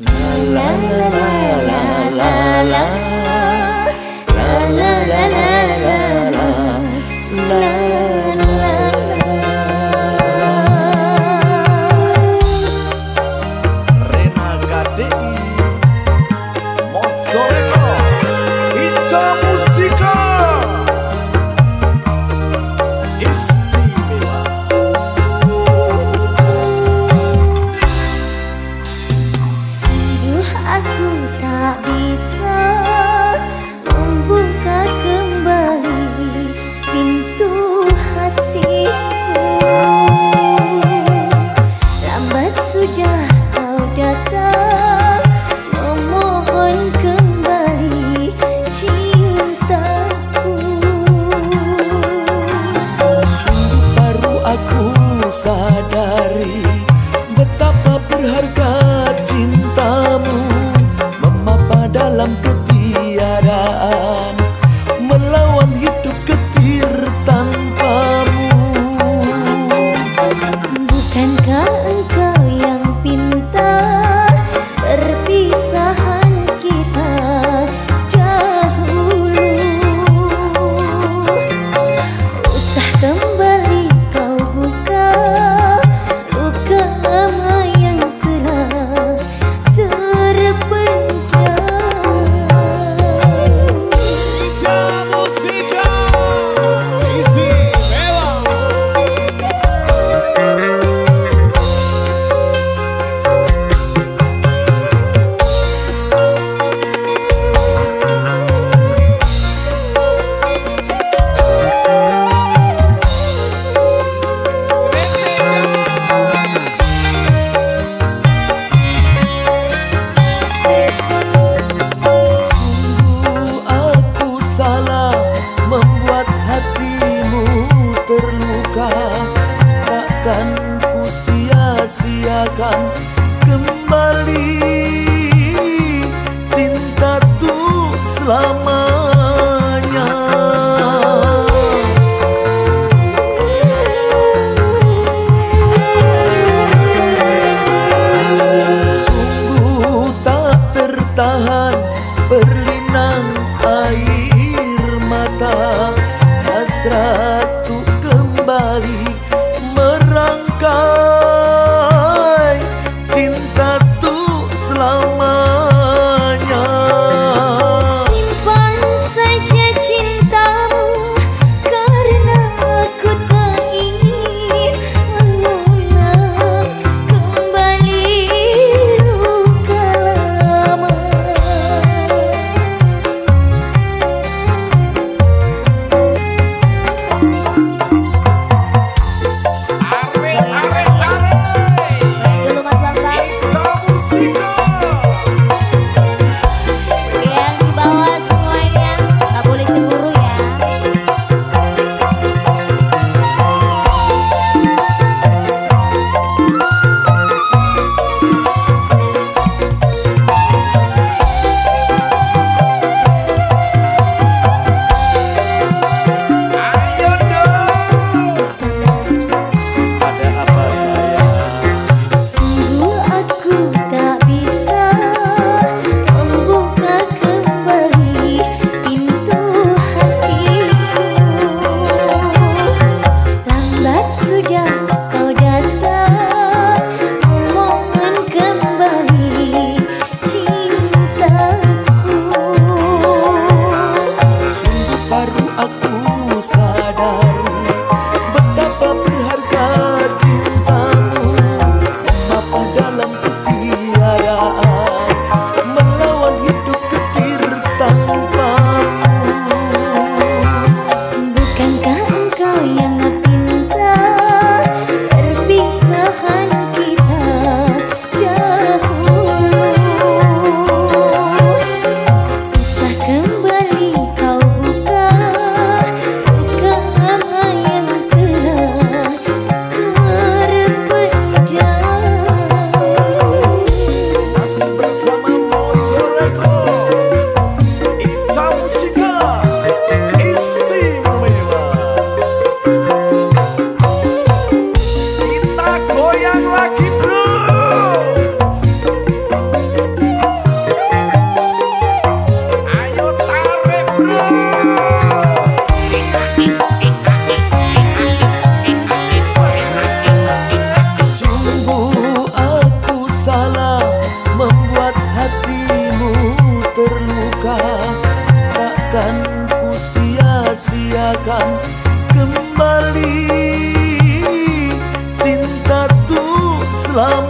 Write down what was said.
啦啦啦啦啦啦啦。sia-siakan kembali. Cinta tuh selamanya. Sungguh tak tertahan berlinang air mata hasrat kembali. Cinta tuh selama